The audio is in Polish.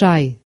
trzej